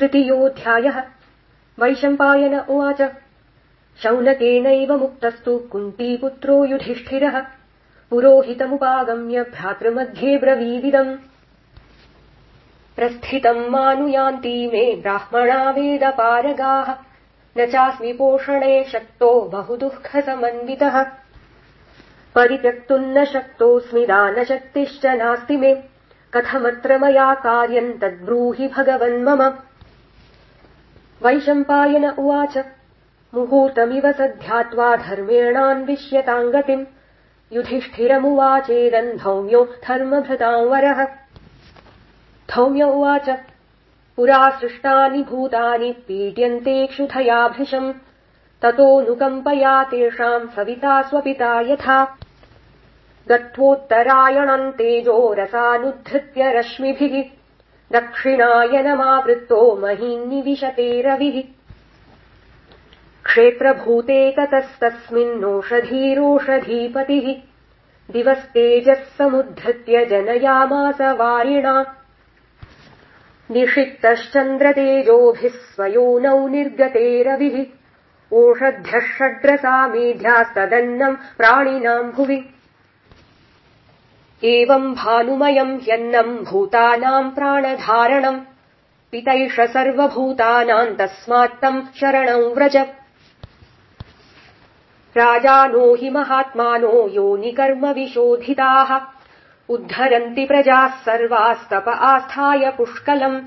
तृतीयोऽध्यायः। वैशम्पायन उवाच। शौनकेनैव मुक्तस्तु कुन्तीपुत्रो युधिष्ठिरः। पुरोहितमुपागम्य भ्रातृमध्ये ब्रवीदिदम्। प्रस्थितम् मानुयान्ति मे ब्राह्मणा वेदपारगाः। न चास्मि पोषणे शक्तो बहुदुःखसमन्वितः। परित्यक्तुम् न शक्तोऽस्मि दानशक्तिश्च नास्ति मे। कथमत्र मया कार्यम् तद्ब्रूहि भगवन् मम वैशम्पायन उवाच। मुहूर्तमिव सध्यात्वा धर्मेणान्विष्यताम् गतिम् युधिष्ठिरमुवाचेदन् धौम्यो धर्मभृताम् वरः धौम्य उवाच पुरा सृष्टानि भूतानि पीड्यन्ते क्षुधया भृशम्। ततोऽनुकम्पया तेषाम् सविता स्वपिता यथा। गत्वोत्तरायणम् तेजो रसानुद्धृत्य रश्मिभिः दक्षिणायनमावृत्तो महीन्निविशते रविः। क्षेत्रभूते ततस्तस्मिन्नोषधीरोषधीपतिः दिवस्तेजः समुद्धृत्य जनयामास वारिणा। निषिक्तश्चन्द्रतेजोभिः स्वयोनौ निर्गते रविः। ओषध्यः षड्रसा मेध्यास्तदन्नम् प्राणिनाम् भुवि एवम् भानुमयम् ह्यन्नम् भूतानाम् प्राणधारणम्। पितैष सर्वभूतानाम् तस्मात्तम् शरणम् व्रज। राजानो हि महात्मानो योनिकर्म विशोधिताः। उद्धरन्ति प्रजाः सर्वास्तप आस्थाय पुष्कलम्